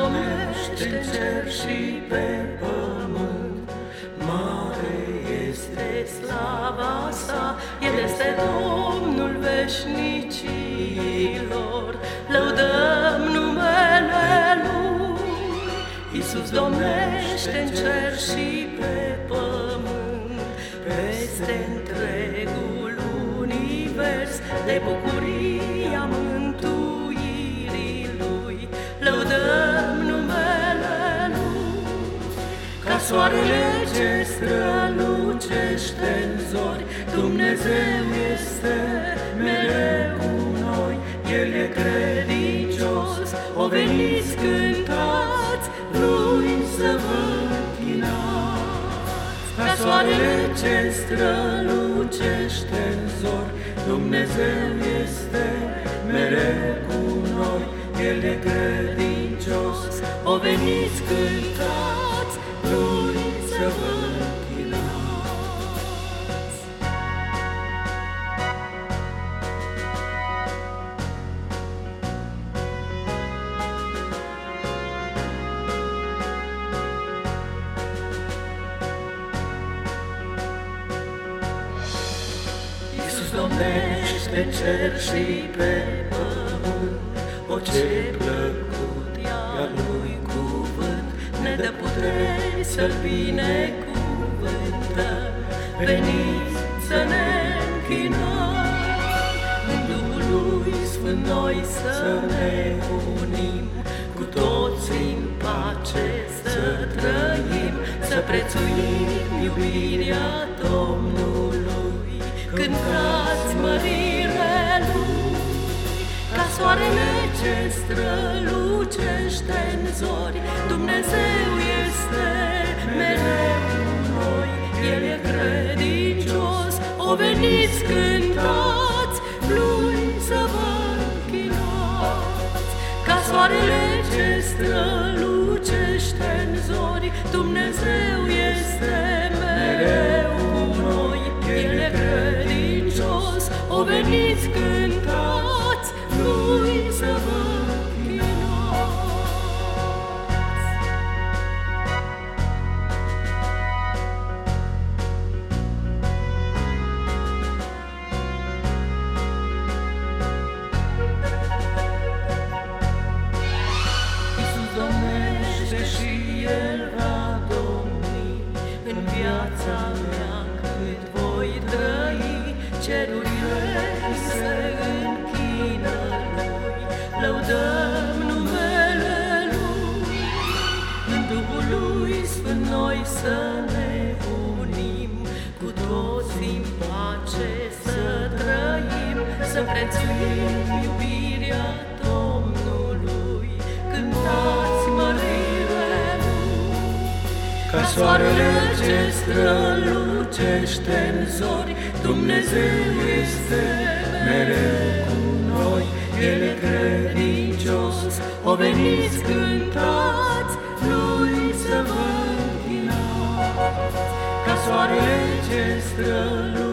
domnește în cer și pe pământ. Mare este slava sa, El este Domnul veșnicilor. Lăudăm numele Lui. Iisus domnește în cer și pe pământ, peste întregul univers de bucuria soarele ce strălucește în zori, Dumnezeu este mereu cu noi, El e credincios, o veniți cântați, Lui să vă închinați. Ca soarele ce strălucește în zori, Dumnezeu este mereu cu noi, El e credincios, o veniți cântați, Iisus domnește în cer și pe pământ, o ce plăcut iar lui cuvânt, ne dă putere să-L binecuvântăm. Veniți să ne închinăm, în Duhul lui Sfânt noi să ne unim, cu toți în pace să trăim, să prețuim iubirea Domnului, soarele ce strălucește în zori, Dumnezeu este mereu cu noi, El e credincios, o veniți cântați, Lui să vă închinați, ca soarele ce strălucește în zori, Dumnezeu este mereu cu noi, El e credincios, o veniți cântați, viața mea cât voi trăi. Cerurile se închină Lui, lăudăm numele Lui. În Duhul Lui Sfânt noi să ne unim, cu toți în pace să trăim, să prețuim iubirea Domnului, cântați Ca soarele ce strălucește în zori, Dumnezeu este mereu cu noi, El e credincios, o veniți cântați, Lui să vă închinați. Ca soarele ce strălucește